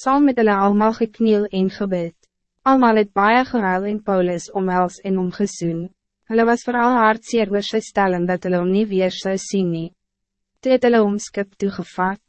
saam met hulle almal gekniel en gebid. Almal het baie gehuil en Paulus omhels en omgesoen. Hulle was vooral hartseer oor sy stelling dat hulle om nie weer zou sien nie. Toe het hulle omskip toegevat.